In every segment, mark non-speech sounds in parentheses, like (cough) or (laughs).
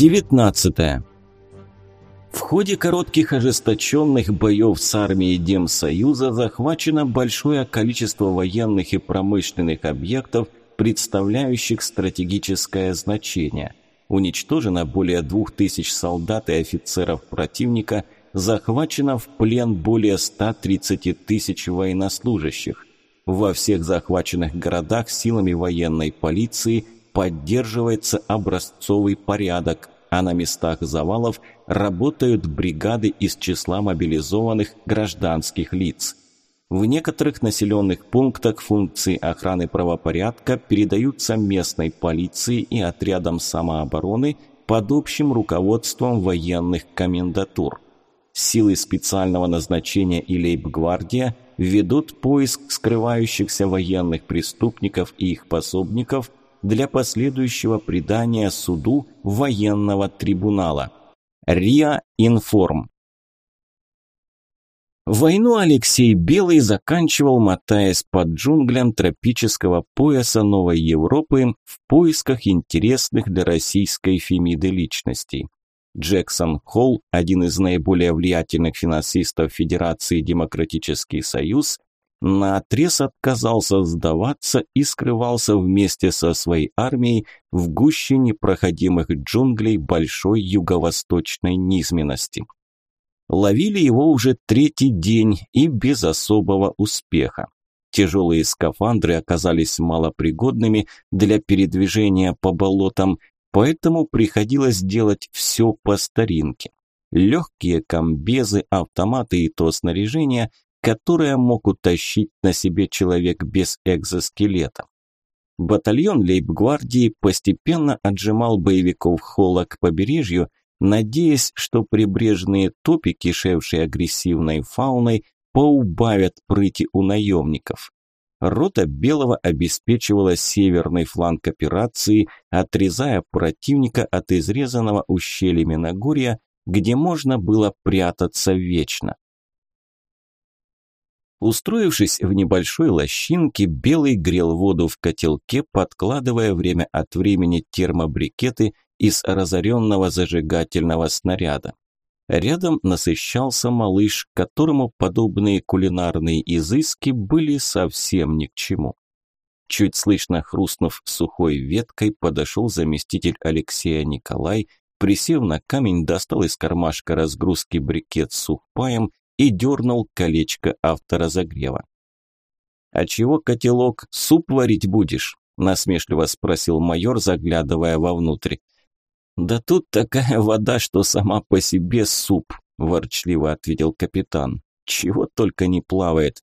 19. В ходе коротких ожесточенных боев с армией Демсоюза захвачено большое количество военных и промышленных объектов, представляющих стратегическое значение. Уничтожено более 2000 солдат и офицеров противника, захвачено в плен более 130 тысяч военнослужащих. Во всех захваченных городах силами военной полиции – поддерживается образцовый порядок, а на местах завалов работают бригады из числа мобилизованных гражданских лиц. В некоторых населенных пунктах функции охраны правопорядка передаются местной полиции и отрядам самообороны под общим руководством военных комендатур. Силы специального назначения и лейб-гвардия ведут поиск скрывающихся военных преступников и их пособников – для последующего предания суду военного трибунала. РИА Информ. Войну Алексей Белый заканчивал, мотаясь под джунглям тропического пояса Новой Европы в поисках интересных для российской Фемиды личностей. Джексон Холл, один из наиболее влиятельных финансистов Федерации Демократический Союз, наотрез отказался сдаваться и скрывался вместе со своей армией в гуще непроходимых джунглей большой юго-восточной низменности. Ловили его уже третий день и без особого успеха. Тяжелые скафандры оказались малопригодными для передвижения по болотам, поэтому приходилось делать все по старинке. Легкие комбезы, автоматы и то снаряжение, которое мог утащить на себе человек без экзоскелета. Батальон лейб-гвардии постепенно отжимал боевиков Холла к побережью, надеясь, что прибрежные топи, кишевшие агрессивной фауной, поубавят прыти у наемников. Рота Белого обеспечивала северный фланг операции, отрезая противника от изрезанного ущельями Нагорья, где можно было прятаться вечно. Устроившись в небольшой лощинке, Белый грел воду в котелке, подкладывая время от времени термобрикеты из разоренного зажигательного снаряда. Рядом насыщался малыш, которому подобные кулинарные изыски были совсем ни к чему. Чуть слышно хрустнув сухой веткой, подошел заместитель Алексея Николай, присев на камень, достал из кармашка разгрузки брикет с сухпаем и дернул колечко авторазогрева. «А чего, котелок, суп варить будешь?» – насмешливо спросил майор, заглядывая вовнутрь. «Да тут такая вода, что сама по себе суп», – ворчливо ответил капитан. «Чего только не плавает».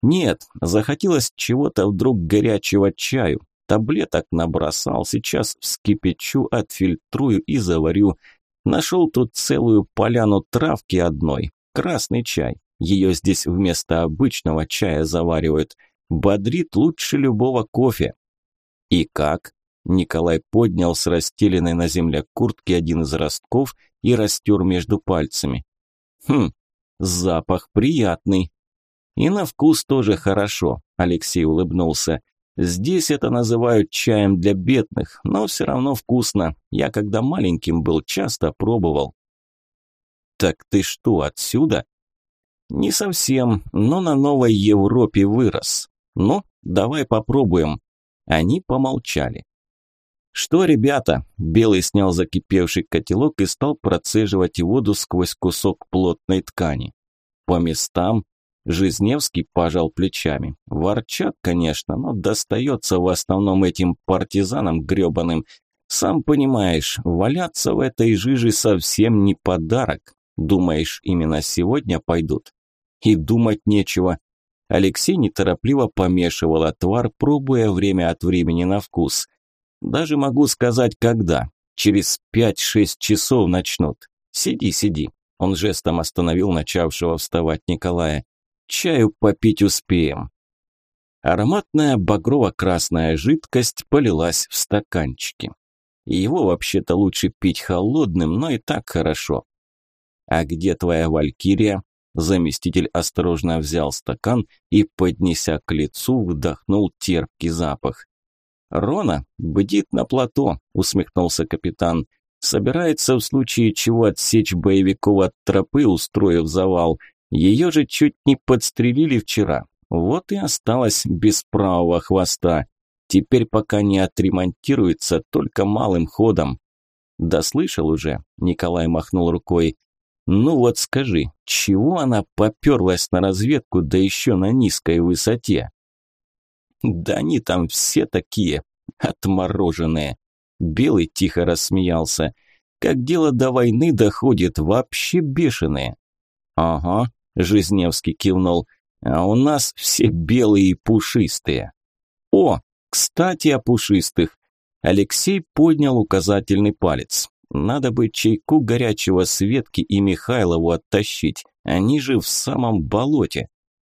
«Нет, захотелось чего-то вдруг горячего чаю. Таблеток набросал, сейчас вскипячу, отфильтрую и заварю. Нашел тут целую поляну травки одной, Красный чай. Ее здесь вместо обычного чая заваривают. Бодрит лучше любого кофе. И как? Николай поднял с расстеленной на земле куртки один из ростков и растер между пальцами. Хм, запах приятный. И на вкус тоже хорошо, Алексей улыбнулся. Здесь это называют чаем для бедных, но все равно вкусно. Я когда маленьким был, часто пробовал. «Так ты что, отсюда?» «Не совсем, но на Новой Европе вырос. Ну, давай попробуем». Они помолчали. «Что, ребята?» – Белый снял закипевший котелок и стал процеживать воду сквозь кусок плотной ткани. «По местам?» Жизневский пожал плечами. Ворчат, конечно, но достается в основном этим партизанам гребаным. Сам понимаешь, валяться в этой жиже совсем не подарок. Думаешь, именно сегодня пойдут? И думать нечего. Алексей неторопливо помешивал отвар, пробуя время от времени на вкус. Даже могу сказать, когда. Через пять-шесть часов начнут. Сиди, сиди. Он жестом остановил начавшего вставать Николая. Чаю попить успеем. Ароматная багрово-красная жидкость полилась в стаканчики. Его вообще-то лучше пить холодным, но и так хорошо. «А где твоя валькирия?» Заместитель осторожно взял стакан и, поднеся к лицу, вдохнул терпкий запах. «Рона бдит на плато», – усмехнулся капитан. Собирается в случае чего отсечь боевиков от тропы, устроив завал. Ее же чуть не подстрелили вчера. Вот и осталось без правого хвоста. Теперь пока не отремонтируется, только малым ходом. Да слышал уже, Николай махнул рукой. Ну вот скажи, чего она поперлась на разведку, да еще на низкой высоте? Да они там все такие, отмороженные. Белый тихо рассмеялся. Как дело до войны доходит, вообще бешеные. Ага, Жизневский кивнул. А у нас все белые и пушистые. О, кстати, о пушистых. Алексей поднял указательный палец. Надо бы чайку горячего Светки и Михайлову оттащить. Они же в самом болоте.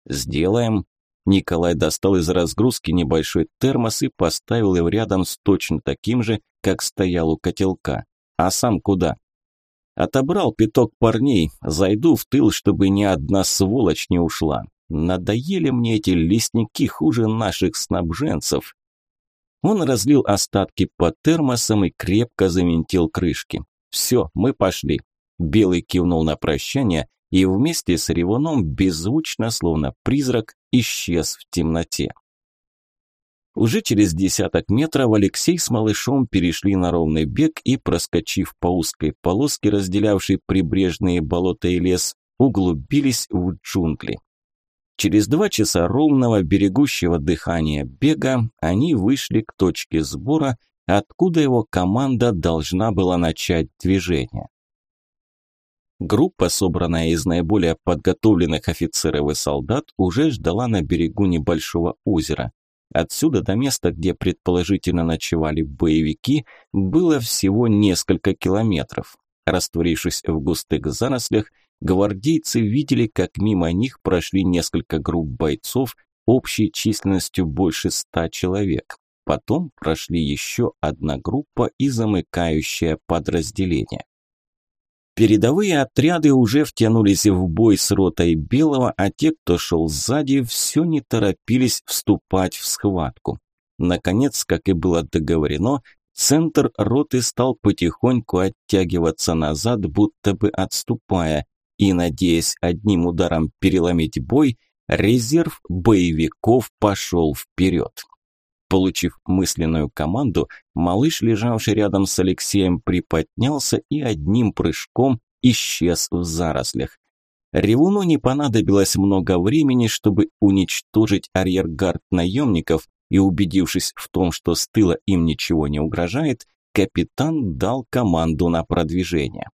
Сделаем. Николай достал из разгрузки небольшой термос и поставил его рядом с точно таким же, как стоял у котелка. А сам куда? Отобрал пяток парней, зайду в тыл, чтобы ни одна сволочь не ушла. Надоели мне эти лесники хуже наших снабженцев. Он разлил остатки по термосам и крепко завинтил крышки. «Все, мы пошли». Белый кивнул на прощание и вместе с ревуном беззвучно, словно призрак, исчез в темноте. Уже через десяток метров Алексей с малышом перешли на ровный бег и, проскочив по узкой полоске, разделявшей прибрежные болота и лес, углубились в джунгли. Через два часа ровного берегущего дыхания бега они вышли к точке сбора, откуда его команда должна была начать движение. Группа, собранная из наиболее подготовленных офицеров и солдат, уже ждала на берегу небольшого озера. Отсюда до места, где предположительно ночевали боевики, было всего несколько километров. Растворившись в густых зарослях, гвардейцы видели, как мимо них прошли несколько групп бойцов общей численностью больше ста человек. Потом прошли еще одна группа и замыкающее подразделение. Передовые отряды уже втянулись в бой с ротой Белого, а те, кто шел сзади, все не торопились вступать в схватку. Наконец, как и было договорено, центр роты стал потихоньку оттягиваться назад, будто бы отступая, и, надеясь одним ударом переломить бой, резерв боевиков пошел вперед. Получив мысленную команду, малыш, лежавший рядом с Алексеем, приподнялся и одним прыжком исчез в зарослях. Ревуну не понадобилось много времени, чтобы уничтожить арьергард наемников, и убедившись в том, что с тыла им ничего не угрожает, капитан дал команду на продвижение.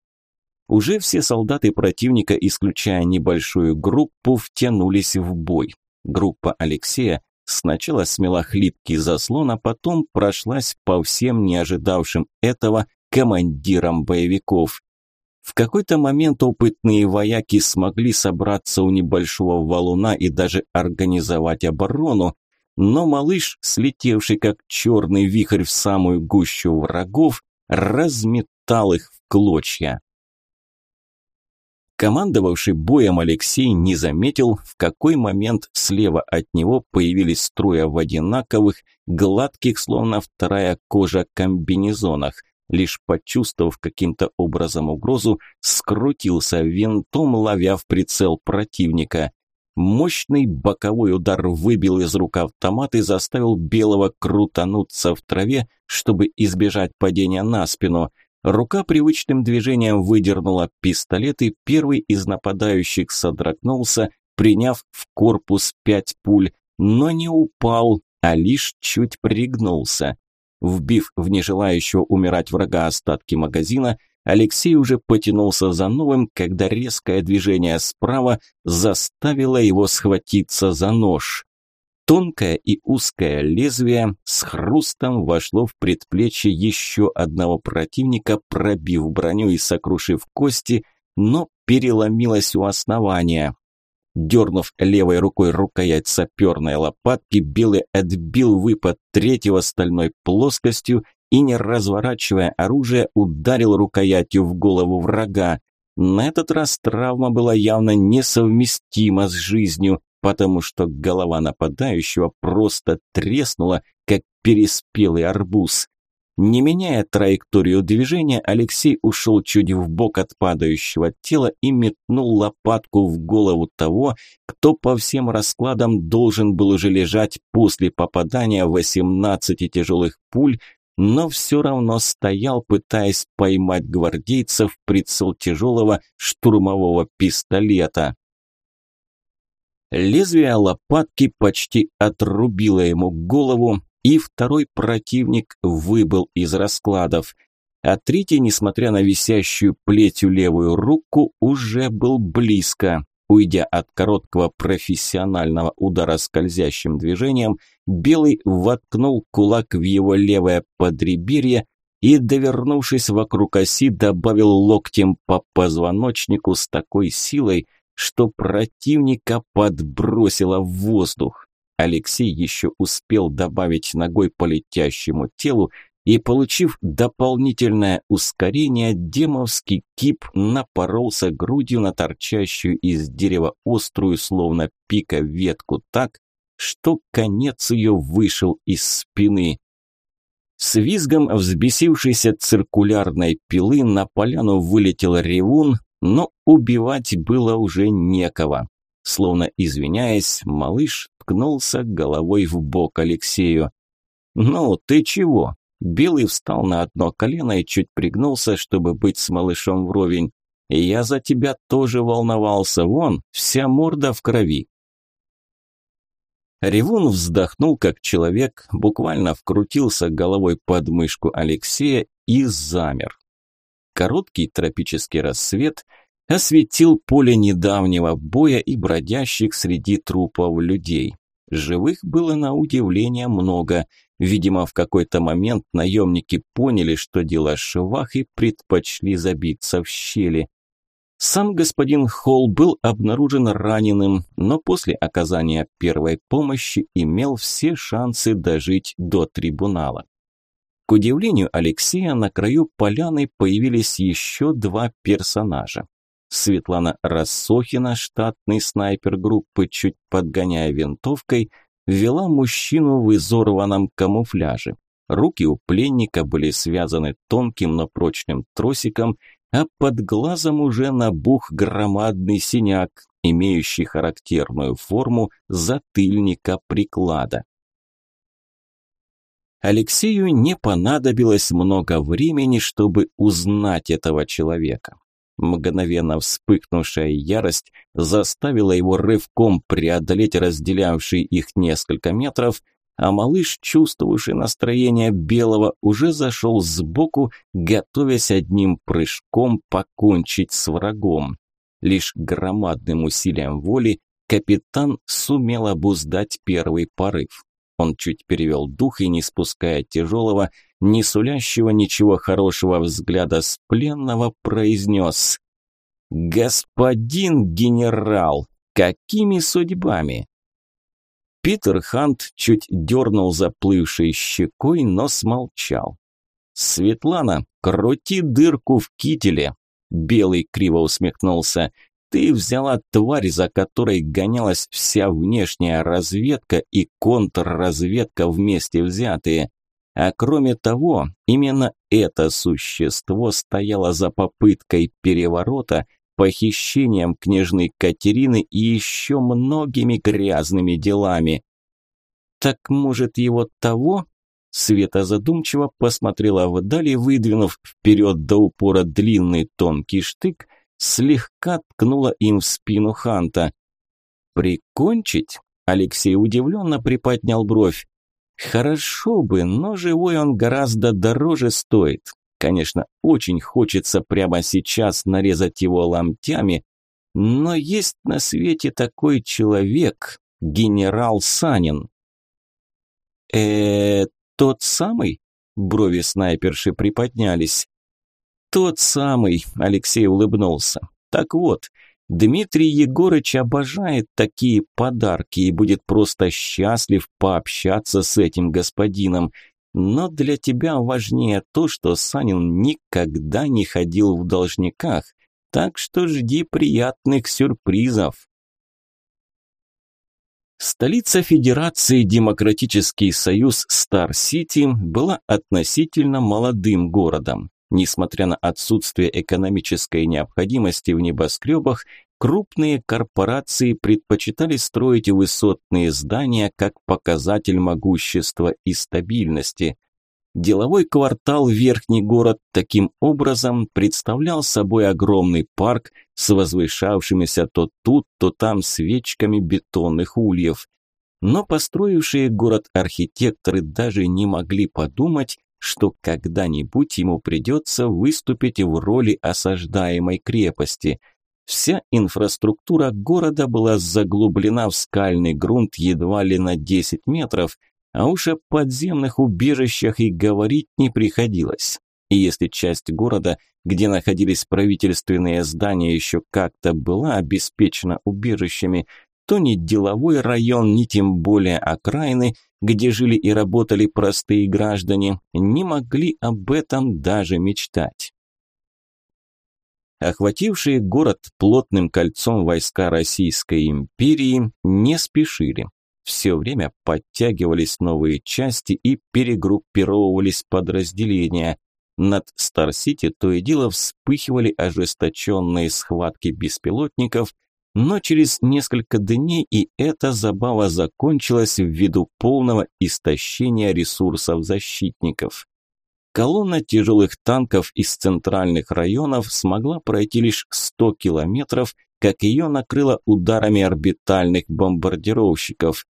Уже все солдаты противника, исключая небольшую группу, втянулись в бой. Группа Алексея сначала смела хлипкий заслон, а потом прошлась по всем не ожидавшим этого командирам боевиков. В какой-то момент опытные вояки смогли собраться у небольшого валуна и даже организовать оборону, но малыш, слетевший как черный вихрь в самую гущу врагов, разметал их в клочья. Командовавший боем Алексей не заметил, в какой момент слева от него появились трое в одинаковых, гладких, словно вторая кожа, комбинезонах. Лишь почувствовав каким-то образом угрозу, скрутился винтом, ловя в прицел противника. Мощный боковой удар выбил из рук автомат и заставил Белого крутануться в траве, чтобы избежать падения на спину – Рука привычным движением выдернула пистолет, и первый из нападающих содрогнулся, приняв в корпус пять пуль, но не упал, а лишь чуть пригнулся. Вбив в нежелающего умирать врага остатки магазина, Алексей уже потянулся за новым, когда резкое движение справа заставило его схватиться за нож. Тонкое и узкое лезвие с хрустом вошло в предплечье еще одного противника, пробив броню и сокрушив кости, но переломилось у основания. Дернув левой рукой рукоять саперной лопатки, Белый отбил выпад третьего стальной плоскостью и, не разворачивая оружие, ударил рукоятью в голову врага. На этот раз травма была явно несовместима с жизнью, потому что голова нападающего просто треснула, как переспелый арбуз. Не меняя траекторию движения, Алексей ушел чуть бок от падающего тела и метнул лопатку в голову того, кто по всем раскладам должен был уже лежать после попадания 18 тяжелых пуль, но все равно стоял, пытаясь поймать гвардейцев в прицел тяжелого штурмового пистолета. Лезвие лопатки почти отрубило ему голову, и второй противник выбыл из раскладов. А третий, несмотря на висящую плетью левую руку, уже был близко. Уйдя от короткого профессионального удара скользящим движением, Белый воткнул кулак в его левое подреберье и, довернувшись вокруг оси, добавил локтем по позвоночнику с такой силой, что противника подбросило в воздух. Алексей еще успел добавить ногой по летящему телу, и, получив дополнительное ускорение, демовский кип напоролся грудью на торчащую из дерева острую, словно пика, ветку так, что конец ее вышел из спины. С визгом взбесившейся циркулярной пилы на поляну вылетел ревун, но убивать было уже некого. Словно извиняясь, малыш ткнулся головой в бок Алексею. «Ну, ты чего?» Белый встал на одно колено и чуть пригнулся, чтобы быть с малышом вровень. «Я за тебя тоже волновался, вон, вся морда в крови». Ревун вздохнул, как человек, буквально вкрутился головой под мышку Алексея и замер. Короткий тропический рассвет осветил поле недавнего боя и бродящих среди трупов людей. Живых было на удивление много. Видимо, в какой-то момент наемники поняли, что дело швах и предпочли забиться в щели. Сам господин Холл был обнаружен раненым, но после оказания первой помощи имел все шансы дожить до трибунала. К удивлению Алексея, на краю поляны появились еще два персонажа. Светлана Рассохина, штатный снайпер группы, чуть подгоняя винтовкой, вела мужчину в изорванном камуфляже. Руки у пленника были связаны тонким, но прочным тросиком, а под глазом уже набух громадный синяк, имеющий характерную форму затыльника приклада. Алексею не понадобилось много времени, чтобы узнать этого человека. Мгновенно вспыхнувшая ярость заставила его рывком преодолеть разделявшие их несколько метров, а малыш, чувствовавший настроение белого, уже зашел сбоку, готовясь одним прыжком покончить с врагом. Лишь громадным усилием воли капитан сумел обуздать первый порыв. Он чуть перевел дух и, не спуская тяжелого, не сулящего ничего хорошего взгляда с пленного, произнес «Господин генерал, какими судьбами?» Питер Хант чуть дернул заплывшей щекой, но смолчал. «Светлана, крути дырку в кителе!» Белый криво усмехнулся. «Ты взяла тварь, за которой гонялась вся внешняя разведка и контрразведка вместе взятые. А кроме того, именно это существо стояло за попыткой переворота, похищением княжны Катерины и еще многими грязными делами. Так может его того? Света задумчиво посмотрела вдали, выдвинув вперед до упора длинный тонкий штык, слегка ткнула им в спину Ханта. «Прикончить?» Алексей удивленно приподнял бровь. Хорошо бы, но живой он гораздо дороже стоит. Конечно, очень хочется прямо сейчас нарезать его ломтями, но есть на свете такой человек, генерал Санин. э тот самый?» Брови снайперши приподнялись. «Тот самый», – Алексей улыбнулся. «Так вот, Дмитрий Егорыч обожает такие подарки и будет просто счастлив пообщаться с этим господином. Но для тебя важнее то, что Санин никогда не ходил в должниках, так что жди приятных сюрпризов. Столица Федерации Демократический Союз Стар-Сити была относительно молодым городом. Несмотря на отсутствие экономической необходимости в небоскребах, крупные корпорации предпочитали строить высотные здания как показатель могущества и стабильности. Деловой квартал Верхний город таким образом представлял собой огромный парк с возвышавшимися то тут, то там свечками бетонных ульев. Но построившие город архитекторы даже не могли подумать, что когда-нибудь ему придется выступить в роли осаждаемой крепости. Вся инфраструктура города была заглублена в скальный грунт едва ли на 10 метров, а уж о подземных убежищах и говорить не приходилось. И если часть города, где находились правительственные здания, еще как-то была обеспечена убежищами, то ни деловой район, ни тем более окраины, где жили и работали простые граждане, не могли об этом даже мечтать. Охватившие город плотным кольцом войска Российской империи не спешили. Все время подтягивались новые части и перегруппировывались подразделения. Над Стар-Сити то и дело вспыхивали ожесточенные схватки беспилотников – но через несколько дней и эта забава закончилась ввиду полного истощения ресурсов защитников. Колонна тяжелых танков из центральных районов смогла пройти лишь 100 километров, как ее накрыло ударами орбитальных бомбардировщиков.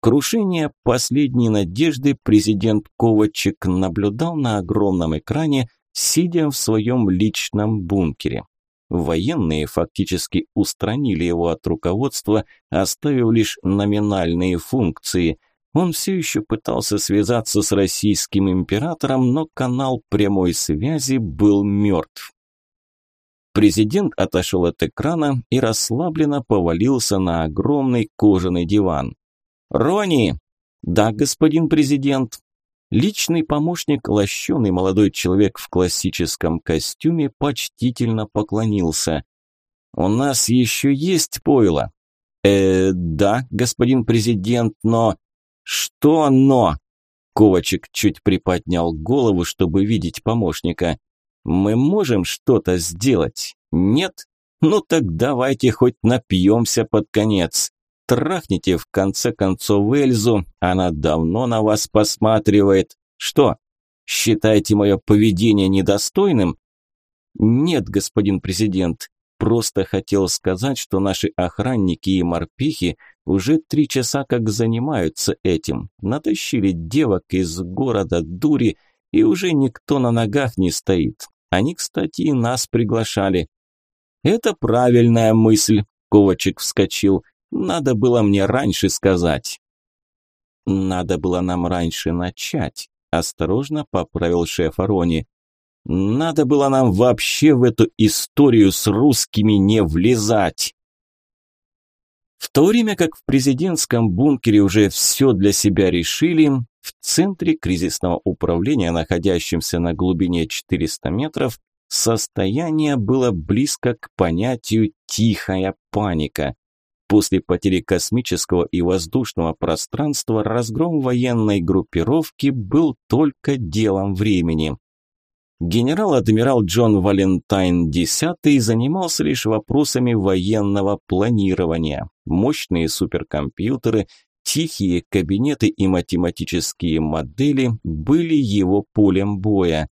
Крушение последней надежды президент Ковачек наблюдал на огромном экране, сидя в своем личном бункере. Военные фактически устранили его от руководства, оставив лишь номинальные функции. Он все еще пытался связаться с российским императором, но канал прямой связи был мертв. Президент отошел от экрана и расслабленно повалился на огромный кожаный диван. «Рони!» «Да, господин президент!» Личный помощник, лощеный молодой человек в классическом костюме, почтительно поклонился. «У нас еще есть пойло?» «Э, да, господин президент, но...» «Что но?» Ковачек чуть приподнял голову, чтобы видеть помощника. «Мы можем что-то сделать? Нет? Ну так давайте хоть напьемся под конец. Трахните в конце концов Эльзу, она давно на вас посматривает. Что, считаете мое поведение недостойным? Нет, господин президент, просто хотел сказать, что наши охранники и морпихи уже три часа как занимаются этим. Натащили девок из города дури, и уже никто на ногах не стоит. Они, кстати, и нас приглашали. Это правильная мысль, Ковачек вскочил. Надо было мне раньше сказать. Надо было нам раньше начать, осторожно поправил шеф Арони. Надо было нам вообще в эту историю с русскими не влезать. В то время как в президентском бункере уже все для себя решили, в центре кризисного управления, находящемся на глубине 400 метров, состояние было близко к понятию «тихая паника». После потери космического и воздушного пространства разгром военной группировки был только делом времени. Генерал-адмирал Джон Валентайн X занимался лишь вопросами военного планирования. Мощные суперкомпьютеры, тихие кабинеты и математические модели были его полем боя.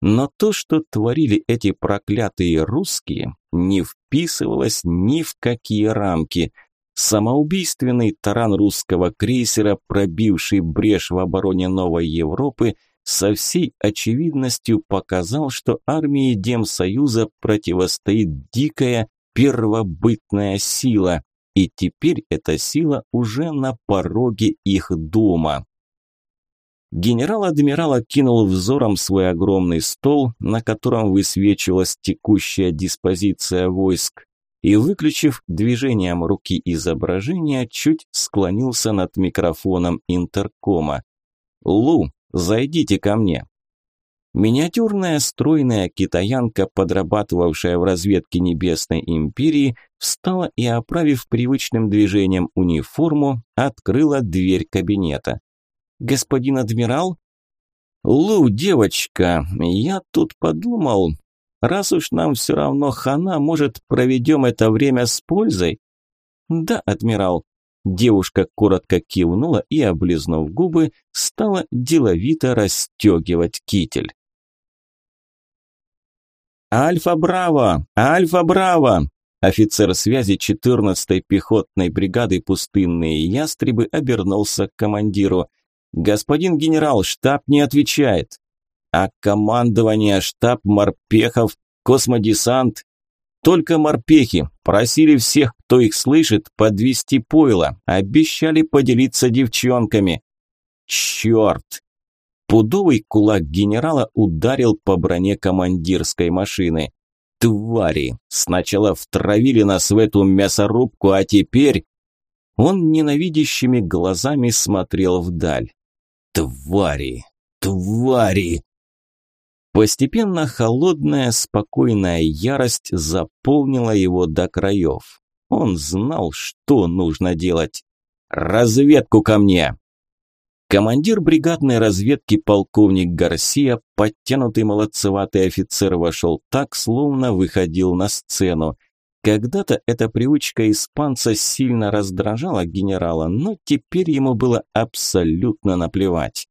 Но то, что творили эти проклятые русские, не вписывалось ни в какие рамки. Самоубийственный таран русского крейсера, пробивший брешь в обороне Новой Европы, со всей очевидностью показал, что армии Демсоюза противостоит дикая первобытная сила, и теперь эта сила уже на пороге их дома. Генерал-адмирал окинул взором свой огромный стол, на котором высвечивалась текущая диспозиция войск, и, выключив движением руки изображения, чуть склонился над микрофоном интеркома. «Лу, зайдите ко мне». Миниатюрная стройная китаянка, подрабатывавшая в разведке Небесной Империи, встала и, оправив привычным движением униформу, открыла дверь кабинета. «Господин адмирал?» «Лу, девочка, я тут подумал, раз уж нам все равно хана, может, проведем это время с пользой?» «Да, адмирал». Девушка коротко кивнула и, облизнув губы, стала деловито расстегивать китель. «Альфа-Браво! Альфа-Браво!» Офицер связи 14-й пехотной бригады «Пустынные ястребы» обернулся к командиру. «Господин генерал, штаб не отвечает». «А командование, штаб морпехов, космодесант?» «Только морпехи. Просили всех, кто их слышит, подвести пойло. Обещали поделиться девчонками». «Черт!» Пудовый кулак генерала ударил по броне командирской машины. «Твари! Сначала втравили нас в эту мясорубку, а теперь...» Он ненавидящими глазами смотрел вдаль. «Твари! Твари!» Постепенно холодная, спокойная ярость заполнила его до краев. Он знал, что нужно делать. «Разведку ко мне!» Командир бригадной разведки полковник Гарсия, подтянутый молодцеватый офицер, вошел так, словно выходил на сцену. Когда-то эта привычка испанца сильно раздражала генерала, но теперь ему было абсолютно наплевать.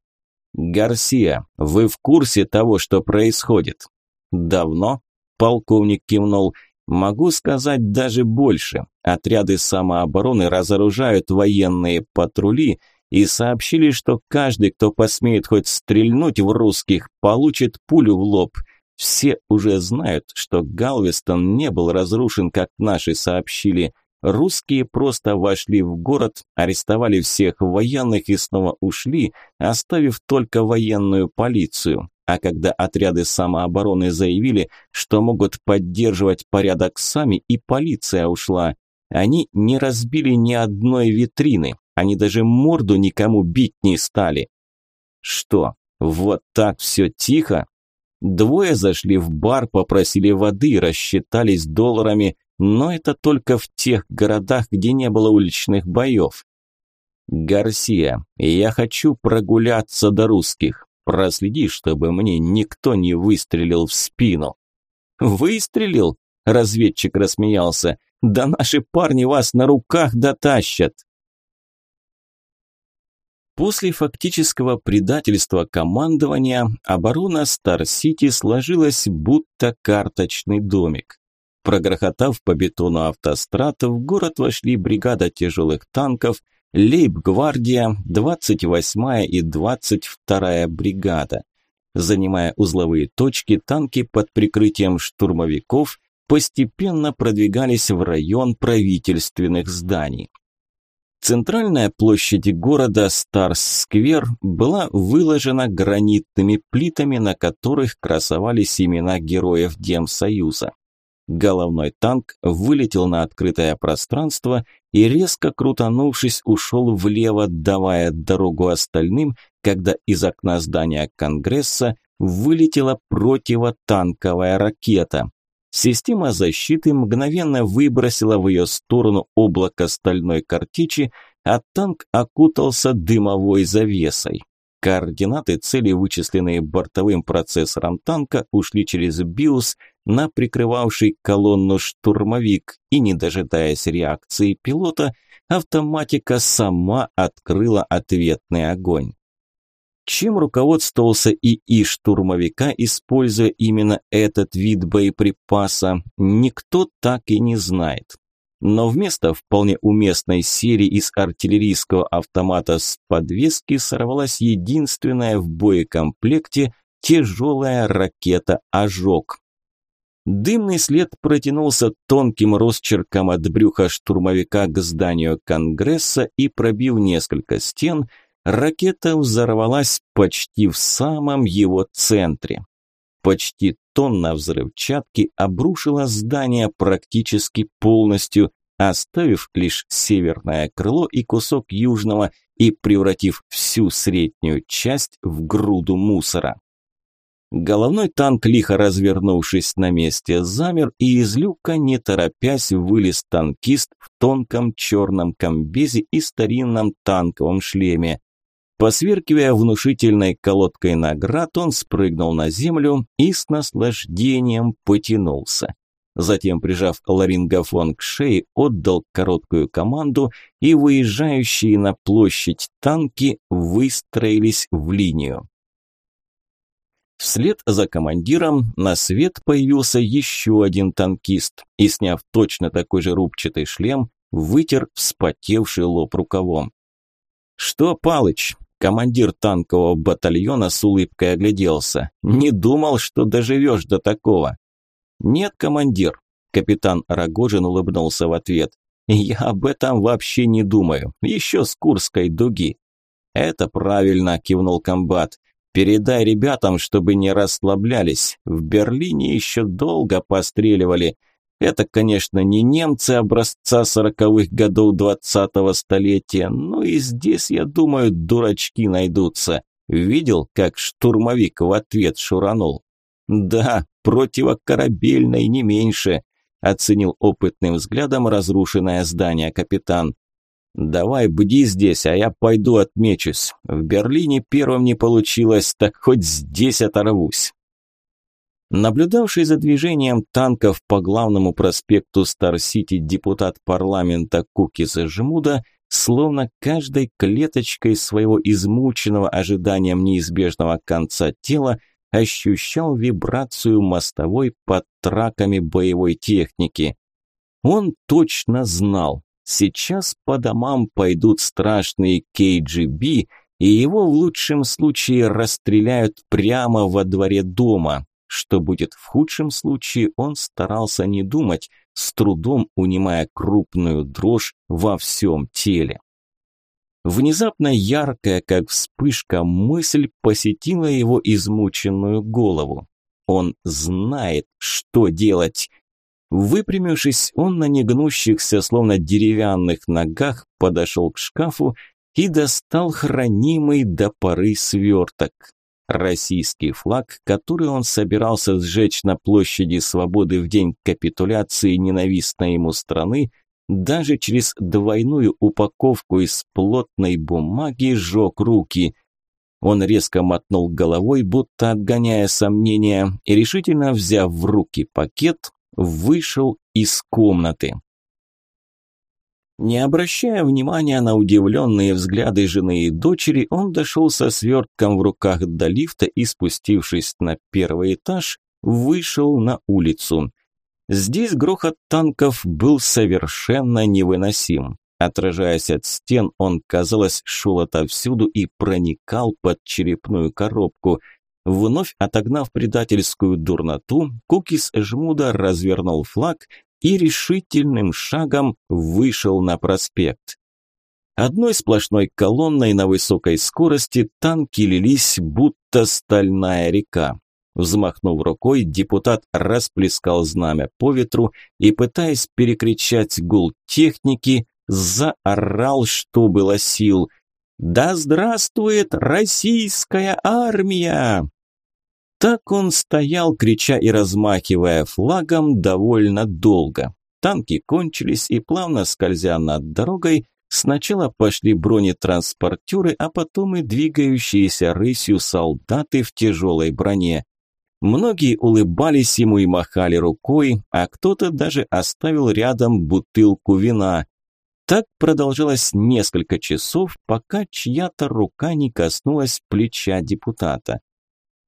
«Гарсия, вы в курсе того, что происходит?» «Давно?» – полковник кивнул. «Могу сказать даже больше. Отряды самообороны разоружают военные патрули – и сообщили, что каждый, кто посмеет хоть стрельнуть в русских, получит пулю в лоб. Все уже знают, что Галвестон не был разрушен, как наши сообщили. Русские просто вошли в город, арестовали всех военных и снова ушли, оставив только военную полицию. А когда отряды самообороны заявили, что могут поддерживать порядок сами, и полиция ушла, они не разбили ни одной витрины, они даже морду никому бить не стали. Что, вот так все тихо? Двое зашли в бар, попросили воды, рассчитались долларами, но это только в тех городах, где не было уличных боев. «Гарсия, я хочу прогуляться до русских. Проследи, чтобы мне никто не выстрелил в спину». «Выстрелил?» – разведчик рассмеялся. «Да наши парни вас на руках дотащат». После фактического предательства командования оборона Стар-Сити сложилась будто карточный домик. Прогрохотав по бетону автострад, в город вошли бригада тяжелых танков, лейб-гвардия, 28-я и 22-я бригада. Занимая узловые точки, танки под прикрытием штурмовиков постепенно продвигались в район правительственных зданий. Центральная площадь города Старс-сквер была выложена гранитными плитами, на которых красовались имена героев Демсоюза. Головной танк вылетел на открытое пространство и, резко крутанувшись, ушел влево, давая дорогу остальным, когда из окна здания Конгресса вылетела противотанковая ракета. Система защиты мгновенно выбросила в ее сторону облако стальной картечи, а танк окутался дымовой завесой. Координаты цели, вычисленные бортовым процессором танка, ушли через БИОС на прикрывавший колонну штурмовик, и, не дожидаясь реакции пилота, автоматика сама открыла ответный огонь. Чем руководствовался ИИ штурмовика, используя именно этот вид боеприпаса, никто так и не знает. Но вместо вполне уместной серии из артиллерийского автомата с подвески сорвалась единственная в боекомплекте тяжелая ракета «Ожог». Дымный след протянулся тонким росчерком от брюха штурмовика к зданию Конгресса и, пробив несколько стен – Ракета взорвалась почти в самом его центре. Почти тонна взрывчатки обрушила здание практически полностью, оставив лишь северное крыло и кусок южного и превратив всю среднюю часть в груду мусора. Головной танк, лихо развернувшись на месте, замер, и из люка, не торопясь, вылез танкист в тонком черном комбезе и старинном танковом шлеме. Посверкивая внушительной колодкой наград, он спрыгнул на землю и с наслаждением потянулся. Затем, прижав ларингофон к шее, отдал короткую команду, и выезжающие на площадь танки выстроились в линию. Вслед за командиром на свет появился еще один танкист и, сняв точно такой же рубчатый шлем, вытер вспотевший лоб рукавом. «Что, Палыч?» – командир танкового батальона с улыбкой огляделся. «Не думал, что доживешь до такого». «Нет, командир», – капитан Рогожин улыбнулся в ответ. «Я об этом вообще не думаю. Еще с Курской дуги». «Это правильно», – кивнул комбат. Передай ребятам, чтобы не расслаблялись. В Берлине еще долго постреливали. Это, конечно, не немцы образца сороковых годов двадцатого столетия, но и здесь, я думаю, дурачки найдутся. Видел, как штурмовик в ответ шуранул? Да, противокорабельной не меньше, оценил опытным взглядом разрушенное здание капитан. «Давай бди здесь, а я пойду отмечусь. В Берлине первым не получилось, так хоть здесь оторвусь». Наблюдавший за движением танков по главному проспекту Стар-Сити депутат парламента Кукис Жмуда словно каждой клеточкой своего измученного ожиданием неизбежного конца тела ощущал вибрацию мостовой под траками боевой техники. Он точно знал, Сейчас по домам пойдут страшные КГБ, и его в лучшем случае расстреляют прямо во дворе дома. Что будет в худшем случае, он старался не думать, с трудом унимая крупную дрожь во всем теле. Внезапно яркая, как вспышка, мысль посетила его измученную голову. Он знает, что делать. Выпрямившись, он на негнущихся, словно деревянных ногах, подошел к шкафу и достал хранимый до поры сверток. Российский флаг, который он собирался сжечь на площади Свободы в день капитуляции ненавистной ему страны, даже через двойную упаковку из плотной бумаги сжег руки. Он резко мотнул головой, будто отгоняя сомнения, и решительно взяв в руки пакет, вышел из комнаты. Не обращая внимания на удивленные взгляды жены и дочери, он дошел со свертком в руках до лифта и, спустившись на первый этаж, вышел на улицу. Здесь грохот танков был совершенно невыносим. Отражаясь от стен, он, казалось, шел отовсюду и проникал под черепную коробку – Вновь отогнав предательскую дурноту, Кукис Жмуда развернул флаг и решительным шагом вышел на проспект. Одной сплошной колонной на высокой скорости танки лились, будто стальная река. Взмахнув рукой, депутат расплескал знамя по ветру и, пытаясь перекричать гул техники, заорал, что было сил. «Да здравствует российская армия!» Так он стоял, крича и размахивая флагом довольно долго. Танки кончились и плавно скользя над дорогой, сначала пошли бронетранспортеры, а потом и двигающиеся рысью солдаты в тяжелой броне. Многие улыбались ему и махали рукой, а кто-то даже оставил рядом бутылку вина. Так продолжалось несколько часов, пока чья-то рука не коснулась плеча депутата.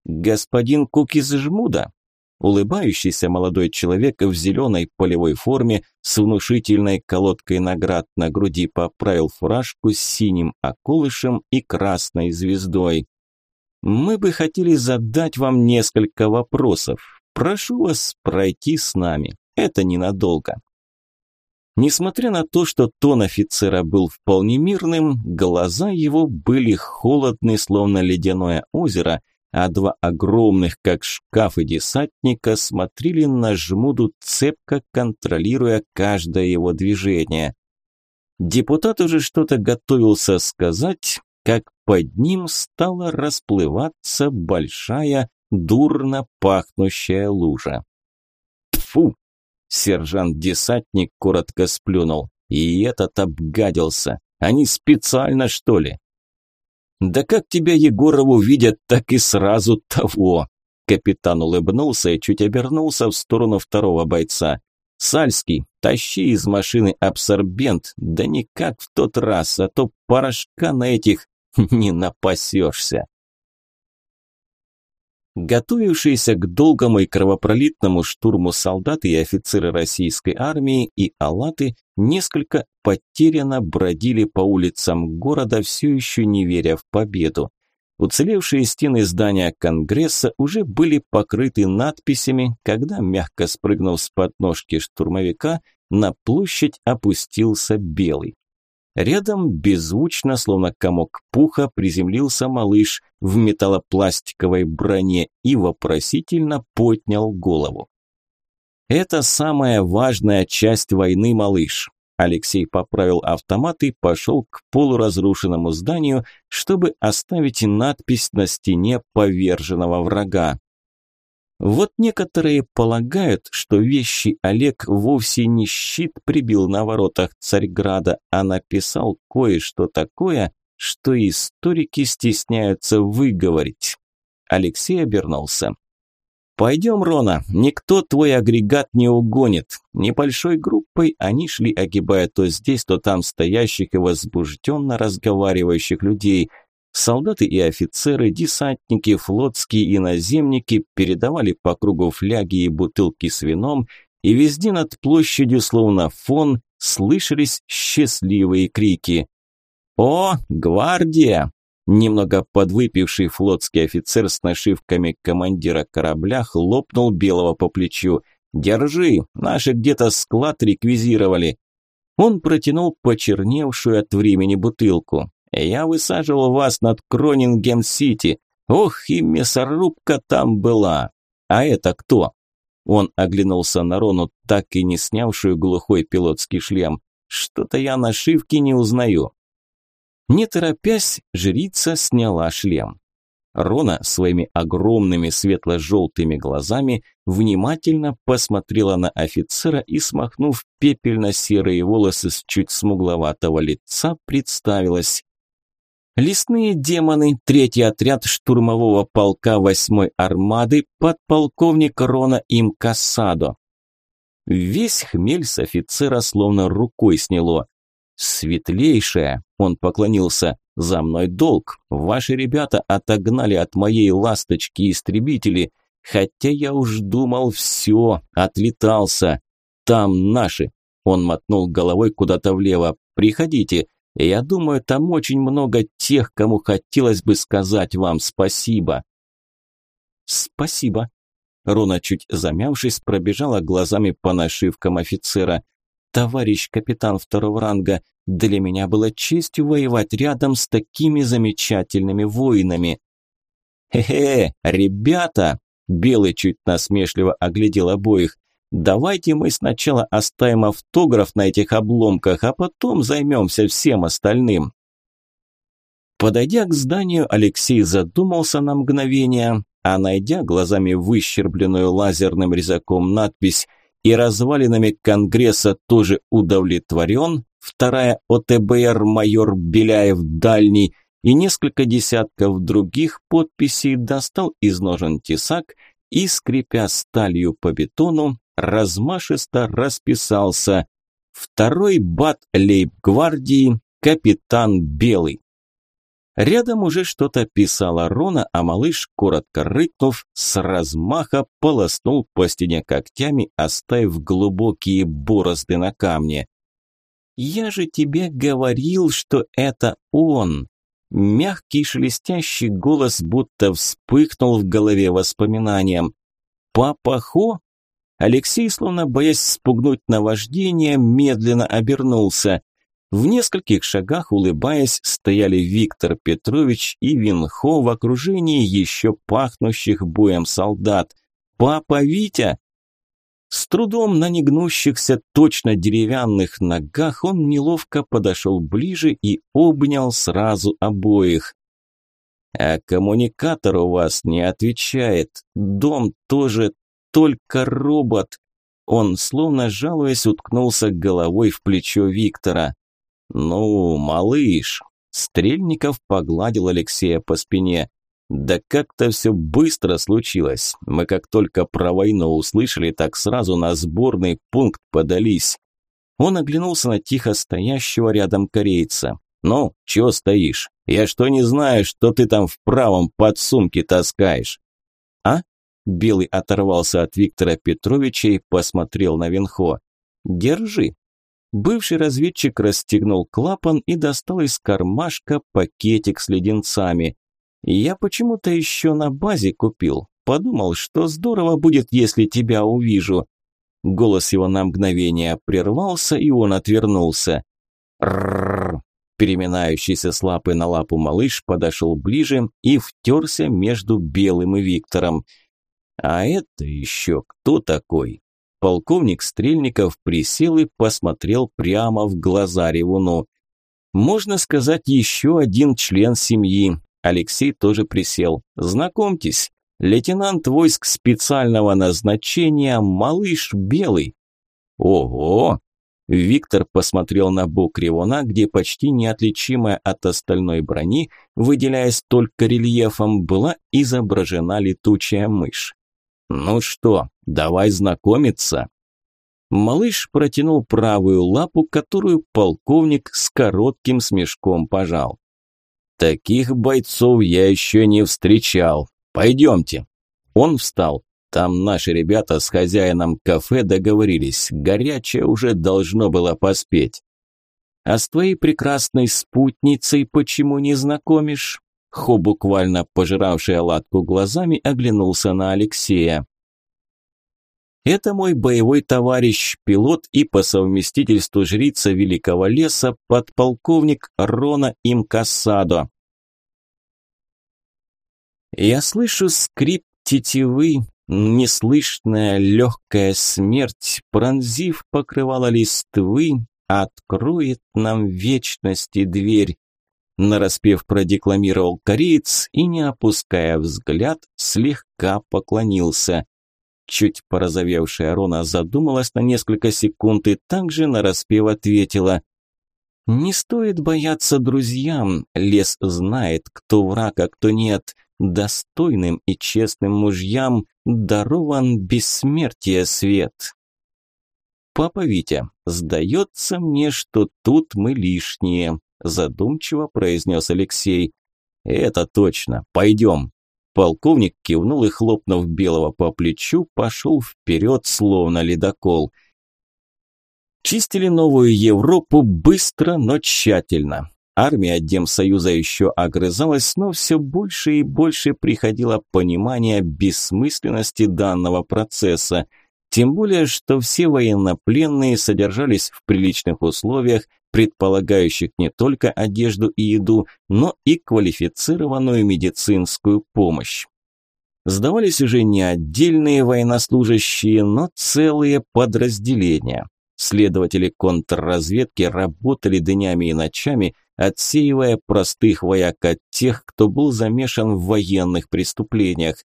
«Господин Кукис Жмуда?» Улыбающийся молодой человек в зеленой полевой форме с внушительной колодкой наград на груди поправил фуражку с синим околышем и красной звездой. «Мы бы хотели задать вам несколько вопросов. Прошу вас пройти с нами. Это ненадолго». Несмотря на то, что тон офицера был вполне мирным, глаза его были холодны, словно ледяное озеро – а два огромных, как шкафы десантника, смотрели на жмуду, цепко контролируя каждое его движение. Депутат уже что-то готовился сказать, как под ним стала расплываться большая дурно пахнущая лужа. Фу! Сержант-десантник коротко сплюнул. И этот обгадился. Они специально, что ли? Да как тебя Егорову видят, так и сразу того. Капитан улыбнулся и чуть обернулся в сторону второго бойца. «Сальский, тащи из машины абсорбент, да не как в тот раз, а то порошка на этих (laughs) не напасешься». Готовившиеся к долгому и кровопролитному штурму солдаты и офицеры российской армии и алаты несколько потерянно бродили по улицам города, все еще не веря в победу. Уцелевшие стены здания Конгресса уже были покрыты надписями, когда, мягко спрыгнув с подножки штурмовика, на площадь опустился Белый. Рядом беззвучно, словно комок пуха, приземлился малыш в металлопластиковой броне и вопросительно поднял голову. «Это самая важная часть войны, малыш». Алексей поправил автомат и пошел к полуразрушенному зданию, чтобы оставить надпись на стене поверженного врага. Вот некоторые полагают, что вещи Олег вовсе не щит прибил на воротах Царьграда, а написал кое-что такое, что историки стесняются выговорить. Алексей обернулся. «Пойдем, Рона, никто твой агрегат не угонит». Небольшой группой они шли, огибая то здесь, то там стоящих и возбужденно разговаривающих людей – Солдаты и офицеры, десантники, флотские и наземники передавали по кругу фляги и бутылки с вином, и везде над площадью, словно фон, слышались счастливые крики. «О, гвардия!» Немного подвыпивший флотский офицер с нашивками командира корабля хлопнул Белого по плечу. «Держи, наши где-то склад реквизировали». Он протянул почерневшую от времени бутылку. Я высаживал вас над Кронингем-Сити. Ох, и мясорубка там была. А это кто? Он оглянулся на Рону, так и не снявшую глухой пилотский шлем. Что-то я нашивки не узнаю. Не торопясь, жрица сняла шлем. Рона своими огромными светло-желтыми глазами внимательно посмотрела на офицера и, смахнув пепельно-серые волосы с чуть смугловатого лица, представилась. Лесные демоны, третий отряд штурмового полка восьмой армады, подполковник Рона Имкасадо. Весь хмель с офицера словно рукой сняло. «Светлейшая!» – он поклонился. «За мной долг. Ваши ребята отогнали от моей ласточки истребители. Хотя я уж думал, все, отлетался. Там наши!» Он мотнул головой куда-то влево. «Приходите, я думаю, там очень много тех, кому хотелось бы сказать вам спасибо. Спасибо. Рона, чуть замявшись, пробежала глазами по нашивкам офицера. Товарищ капитан второго ранга, для меня было честью воевать рядом с такими замечательными воинами. Хе-хе, ребята, Белый чуть насмешливо оглядел обоих. Давайте мы сначала оставим автограф на этих обломках, а потом займемся всем остальным. Подойдя к зданию, Алексей задумался на мгновение, а найдя глазами выщербленную лазерным резаком надпись и развалинами Конгресса тоже удовлетворен, вторая ОТБР майор Беляев Дальний и несколько десятков других подписей достал из ножен тесак и, скрипя сталью по бетону, размашисто расписался. Второй бат лейб-гвардии, капитан Белый. Рядом уже что-то писала Рона, а малыш, коротко рыкнув, с размаха полоснул по стене когтями, оставив глубокие борозды на камне. «Я же тебе говорил, что это он!» Мягкий шелестящий голос будто вспыхнул в голове воспоминанием. «Папа Хо? Алексей, словно боясь спугнуть наваждение, медленно обернулся. В нескольких шагах, улыбаясь, стояли Виктор Петрович и Винхо в окружении еще пахнущих боем солдат. «Папа Витя!» С трудом на негнущихся, точно деревянных ногах он неловко подошел ближе и обнял сразу обоих. А коммуникатор у вас не отвечает. Дом тоже только робот. Он, словно жалуясь, уткнулся головой в плечо Виктора. «Ну, малыш!» Стрельников погладил Алексея по спине. «Да как-то все быстро случилось. Мы как только про войну услышали, так сразу на сборный пункт подались». Он оглянулся на тихо стоящего рядом корейца. «Ну, чего стоишь? Я что не знаю, что ты там в правом подсумке таскаешь?» «А?» Белый оторвался от Виктора Петровича и посмотрел на Винхо. «Держи». Бывший разведчик расстегнул клапан и достал из кармашка пакетик с леденцами. Я почему-то еще на базе купил. Подумал, что здорово будет, если тебя увижу. Голос его на мгновение прервался, и он отвернулся. Ррррр. Переминающийся с лапы на лапу малыш подошел ближе и втерся между Белым и Виктором. А это еще кто такой? Полковник Стрельников присел и посмотрел прямо в глаза ревуну. Можно сказать, еще один член семьи. Алексей тоже присел. Знакомьтесь, лейтенант войск специального назначения, малыш Белый. Ого! Виктор посмотрел на бок ревуна, где почти неотличимая от остальной брони, выделяясь только рельефом, была изображена летучая мышь. «Ну что, давай знакомиться?» Малыш протянул правую лапу, которую полковник с коротким смешком пожал. «Таких бойцов я еще не встречал. Пойдемте». Он встал. Там наши ребята с хозяином кафе договорились. Горячее уже должно было поспеть. «А с твоей прекрасной спутницей почему не знакомишь?» Хо, буквально пожиравший оладку глазами, оглянулся на Алексея. Это мой боевой товарищ, пилот и по совместительству жрица Великого Леса, подполковник Рона Имкасадо. Я слышу скрип тетивы, неслышная легкая смерть, пронзив покрывало листвы, откроет нам вечности дверь. Нараспев продекламировал кореец и, не опуская взгляд, слегка поклонился. Чуть порозовевшая Рона задумалась на несколько секунд и также нараспев ответила. «Не стоит бояться друзьям, лес знает, кто враг, а кто нет. Достойным и честным мужьям дарован бессмертие свет». «Папа Витя, сдается мне, что тут мы лишние», задумчиво произнес Алексей. «Это точно. Пойдем». Полковник кивнул и, хлопнув Белого по плечу, пошел вперед, словно ледокол. Чистили новую Европу быстро, но тщательно. Армия Демсоюза еще огрызалась, но все больше и больше приходило понимание бессмысленности данного процесса. Тем более, что все военнопленные содержались в приличных условиях, предполагающих не только одежду и еду, но и квалифицированную медицинскую помощь. Сдавались уже не отдельные военнослужащие, но целые подразделения. Следователи контрразведки работали днями и ночами, отсеивая простых вояк от тех, кто был замешан в военных преступлениях.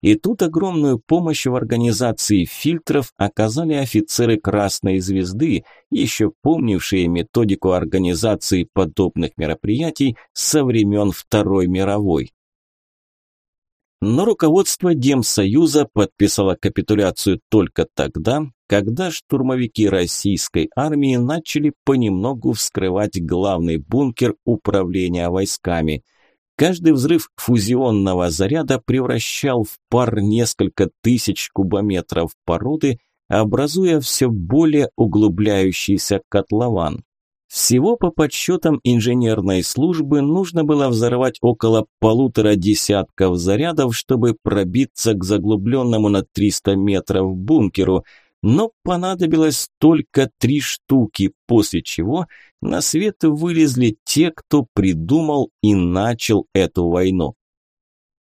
И тут огромную помощь в организации фильтров оказали офицеры Красной Звезды, еще помнившие методику организации подобных мероприятий со времен Второй мировой. Но руководство Демсоюза подписало капитуляцию только тогда, когда штурмовики российской армии начали понемногу вскрывать главный бункер управления войсками – Каждый взрыв фузионного заряда превращал в пар несколько тысяч кубометров породы, образуя все более углубляющийся котлован. Всего по подсчетам инженерной службы нужно было взорвать около полутора десятков зарядов, чтобы пробиться к заглубленному на 300 метров бункеру – но понадобилось только три штуки, после чего на свет вылезли те, кто придумал и начал эту войну.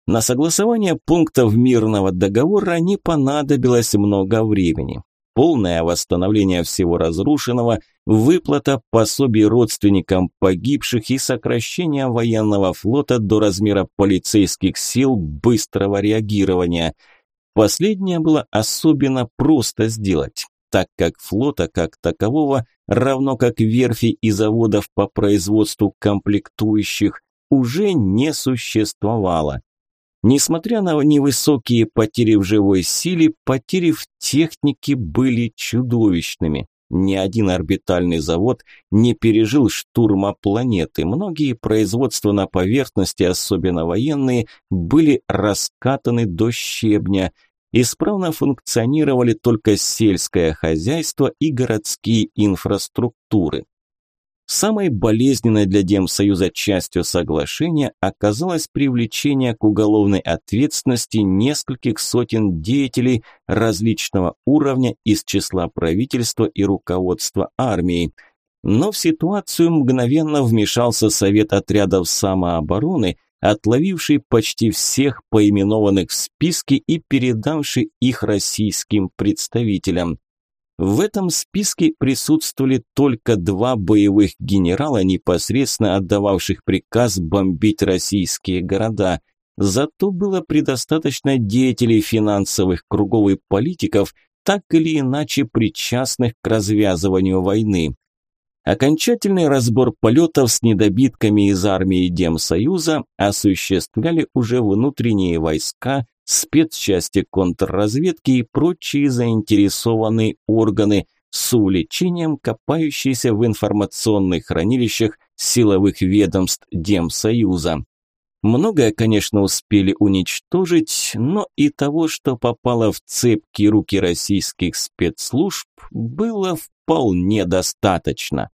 На согласование пунктов мирного договора не понадобилось много времени. полное восстановление всего разрушенного, выплата пособий родственникам погибших и сокращение военного флота до размера полицейских сил быстрого реагирования. Последнее было особенно просто сделать так как флота как такового, равно как верфи и заводов по производству комплектующих, уже не существовало. Несмотря на невысокие потери в живой силе, потери в технике были чудовищными. Ни один орбитальный завод не пережил штурма планеты. Многие производства на поверхности, особенно военные, были раскатаны до щебня. Исправно функционировали только сельское хозяйство и городские инфраструктуры. Самой болезненной для Демсоюза частью соглашения оказалось привлечение к уголовной ответственности нескольких сотен деятелей различного уровня из числа правительства и руководства армии. Но в ситуацию мгновенно вмешался Совет отрядов самообороны, отловивший почти всех поименованных в списке и передавший их российским представителям. В этом списке присутствовали только два боевых генерала, непосредственно отдававших приказ бомбить российские города. Зато было предостаточно деятелей финансовых кругов и политиков, так или иначе причастных к развязыванию войны. Окончательный разбор полетов с недобитками из армии Демсоюза осуществляли уже внутренние войска, спецчасти контрразведки и прочие заинтересованные органы с увлечением копающиеся в информационных хранилищах силовых ведомств Демсоюза. Многое, конечно, успели уничтожить, но и того, что попало в цепкие руки российских спецслужб, было вполне достаточно.